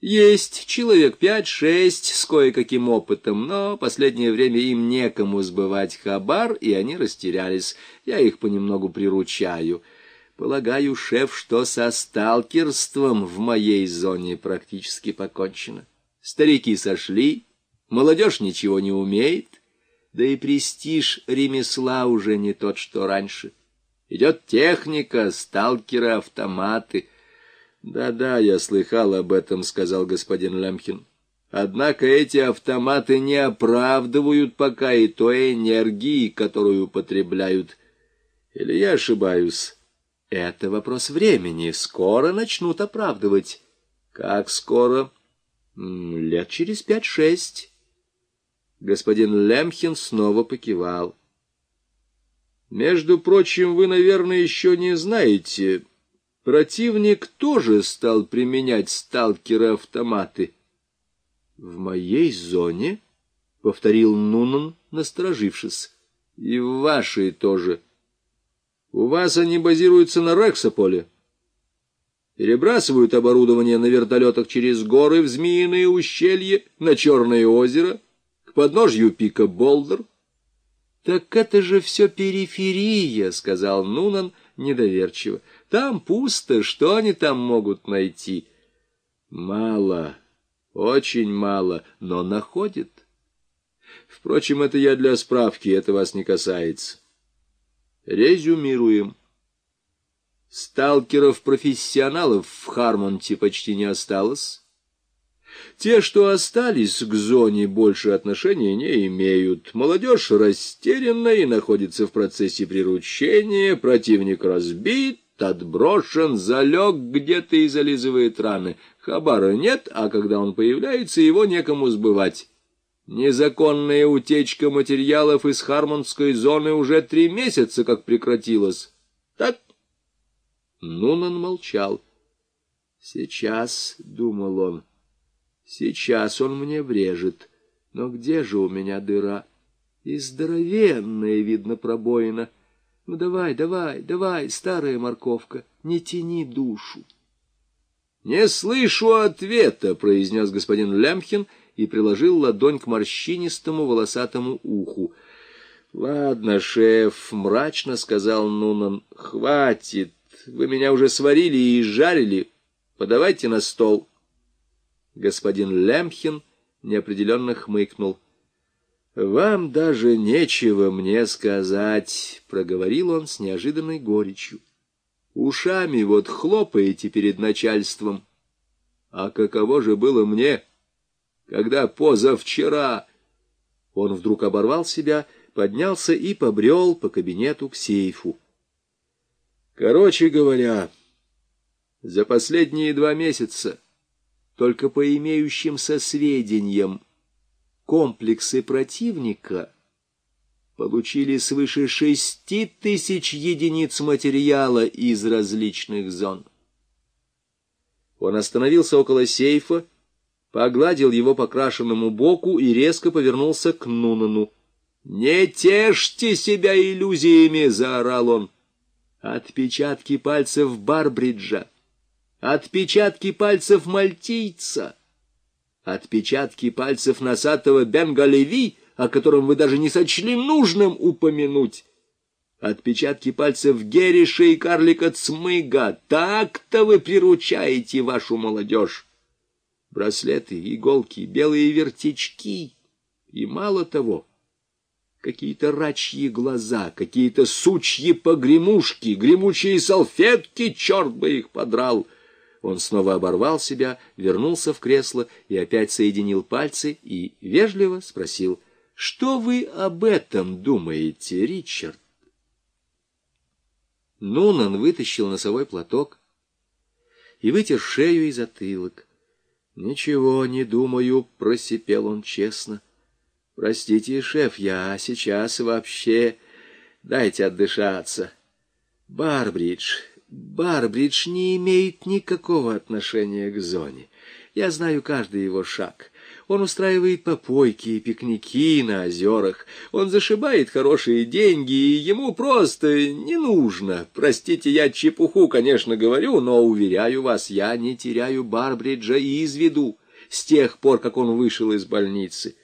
Есть человек пять-шесть с кое-каким опытом, но последнее время им некому сбывать хабар, и они растерялись. Я их понемногу приручаю. Полагаю, шеф, что со сталкерством в моей зоне практически покончено. Старики сошли, молодежь ничего не умеет, да и престиж ремесла уже не тот, что раньше. Идет техника, сталкеры, автоматы — «Да-да, я слыхал об этом», — сказал господин Лемхин. «Однако эти автоматы не оправдывают пока и той энергии, которую употребляют. Или я ошибаюсь?» «Это вопрос времени. Скоро начнут оправдывать». «Как скоро?» «Лет через пять-шесть». Господин Лемхин снова покивал. «Между прочим, вы, наверное, еще не знаете...» Противник тоже стал применять сталкеры-автоматы. — В моей зоне, — повторил Нунан, насторожившись, — и в вашей тоже. У вас они базируются на Рексополе. Перебрасывают оборудование на вертолетах через горы в Змеиное ущелье, на Черное озеро, к подножью пика Болдер. — Так это же все периферия, — сказал Нунан недоверчиво. Там пусто, что они там могут найти? Мало, очень мало, но находят. Впрочем, это я для справки, это вас не касается. Резюмируем. Сталкеров-профессионалов в Хармонте почти не осталось. Те, что остались к зоне, больше отношения не имеют. Молодежь растеряна и находится в процессе приручения, противник разбит, отброшен, залег где-то и зализывает раны. Хабара нет, а когда он появляется, его некому сбывать. Незаконная утечка материалов из Хармонской зоны уже три месяца как прекратилась. Так? Нунан молчал. «Сейчас», — думал он, — «сейчас он мне врежет. Но где же у меня дыра? И здоровенная, видно, пробоина». Ну давай, давай, давай, старая морковка, не тяни душу. «Не слышу ответа», — произнес господин Лямхин и приложил ладонь к морщинистому волосатому уху. «Ладно, шеф», — мрачно сказал Нунан, — «хватит. Вы меня уже сварили и жарили. Подавайте на стол». Господин Лямхин неопределенно хмыкнул. «Вам даже нечего мне сказать», — проговорил он с неожиданной горечью. «Ушами вот хлопаете перед начальством. А каково же было мне, когда позавчера...» Он вдруг оборвал себя, поднялся и побрел по кабинету к сейфу. «Короче говоря, за последние два месяца, только по имеющимся сведениям, комплексы противника получили свыше шести тысяч единиц материала из различных зон. Он остановился около сейфа, погладил его по крашенному боку и резко повернулся к Нунану. «Не тешьте себя иллюзиями!» — заорал он. «Отпечатки пальцев Барбриджа, отпечатки пальцев мальтийца» отпечатки пальцев носатого Бенгалеви, о котором вы даже не сочли нужным упомянуть. Отпечатки пальцев Гериша и карлика Цмыга. Так-то вы приручаете вашу молодежь. Браслеты, иголки, белые вертички. И мало того, какие-то рачьи глаза, какие-то сучьи погремушки, гремучие салфетки, черт бы их подрал — он снова оборвал себя, вернулся в кресло и опять соединил пальцы и вежливо спросил, «Что вы об этом думаете, Ричард?» Нунан вытащил носовой платок и вытер шею и затылок. «Ничего не думаю», — просипел он честно. «Простите, шеф, я сейчас вообще... Дайте отдышаться. Барбридж, Барбридж не имеет никакого отношения к зоне. Я знаю каждый его шаг. Он устраивает попойки и пикники на озерах. Он зашибает хорошие деньги, и ему просто не нужно. Простите, я чепуху, конечно, говорю, но, уверяю вас, я не теряю Барбриджа из виду с тех пор, как он вышел из больницы.